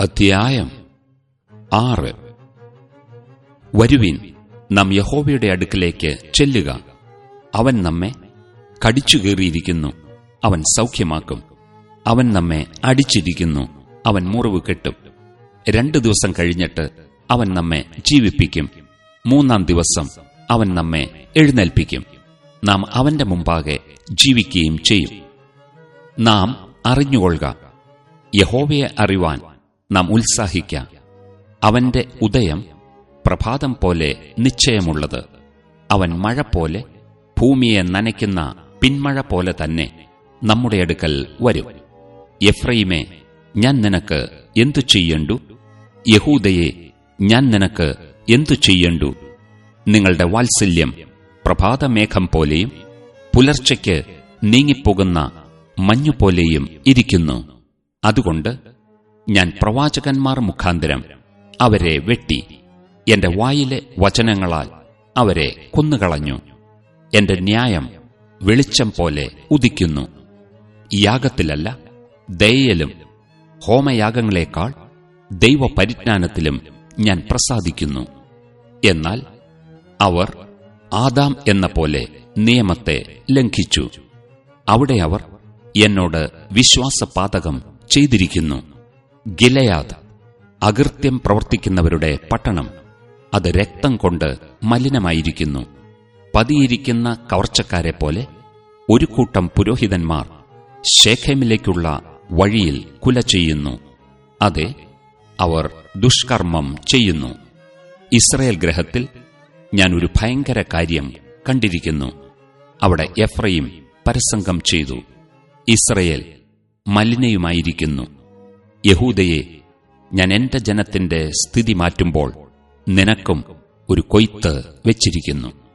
അധ്യായം ആറ്. വരുവിൻ നാം യഹോവയുടെ അടുക്കിലേക്ക് ചെല്ലുക. അവൻ നമ്മെ കടിച്ചുകേറിയിരിക്കുന്നു അവൻ സൗഖ്യമാക്കും. അവൻ നമ്മെ അടിച്ചിരിക്കുന്നു. അവൻ മുറിവ് കെട്ടും. രണ്ടു ദിവസം കഴിഞ്ഞിട്ട് അവൻ നമ്മെ ജീവിപ്പിക്കും. മൂന്നാം ദിവസം അവൻ നമ്മെ എഴുന്നേൽപ്പിക്കും. നാം അവന്റെ മുമ്പാകെ ജീവിക്കുകയും ചെയ്യും. നാം അറിഞ്ഞുകൊള്ളുക. യഹോവയെ അറിവാൻ നാം ഉത്സാഹിക്കാം. അവന്റെ ഉദയം പ്രഭാതം പോലെ നിശ്ചയമുള്ളത്. അവൻ മഴ പോലെ ഭൂമിയെ നനയ്ക്കുന്ന പിന്മഴ പോലെ തന്നെ നമ്മുടെ അടുക്കൽ വരും. എഫ്രൈമേ ഞാൻ നിനക്ക് എന്തു ചെയ്യണ്ടു? യഹൂദയെ ഞാൻ നിനക്ക് എന്തു ചെയ്യണ്ടു? നിങ്ങളുടെ വാത്സല്യം പ്രഭാതമേഘം പോലെയും പുലർച്ചയ്ക്ക് നീങ്ങിപ്പോകുന്ന മഞ്ഞുപോലെയും ഇരിക്കുന്നു. അതുകൊണ്ട് ഞാൻ പ്രവാചകന്മാർ മുഖാന്തരം അവരെ വെട്ടി. എന്റെ വായിലെ വചനങ്ങളാൽ അവരെ കൊന്നുകളഞ്ഞു. എന്റെ ന്യായം വെളിച്ചം പോലെ ഉദിക്കുന്നു. യാഗത്തിലല്ല ദയയിലും ഹോമയാഗങ്ങളെക്കാൾ ദൈവപരിജ്ഞാനത്തിലും ഞാൻ പ്രസാദിക്കുന്നു. എന്നാൽ അവർ ആദാം എന്ന പോലെ നിയമത്തെ ലംഘിച്ചു. അവിടെ അവർ എന്നോട് വിശ്വാസപാതകം ചെയ്തിരിക്കുന്നു. ഗിലയാദ് അകൃത്യം പ്രവർത്തിക്കുന്നവരുടെ പട്ടണം. അത് രക്തം കൊണ്ട് മലിനമായിരിക്കുന്നു. പതിയിരിക്കുന്ന കവർച്ചക്കാരെ പോലെ ഒരു കൂട്ടം പുരോഹിതന്മാർ ശേഖമിലേക്കുള്ള വഴിയിൽ കുല ചെയ്യുന്നു. അതെ അവർ ദുഷ്കർമ്മം ചെയ്യുന്നു. ഇസ്രയേൽ ഗ്രഹത്തിൽ ഞാൻ ഒരു ഭയങ്കര കാര്യം കണ്ടിരിക്കുന്നു. അവിടെ എഫ്രയും പരസംഗം ചെയ്തു. ഇസ്രയേൽ മലിനയുമായിരിക്കുന്നു. യഹൂദയെ ഞാൻ എന്റെ ജനത്തിന്റെ സ്ഥിതി മാറ്റുമ്പോൾ നിനക്കും ഒരു കൊയ്ത്ത് വെച്ചിരിക്കുന്നു.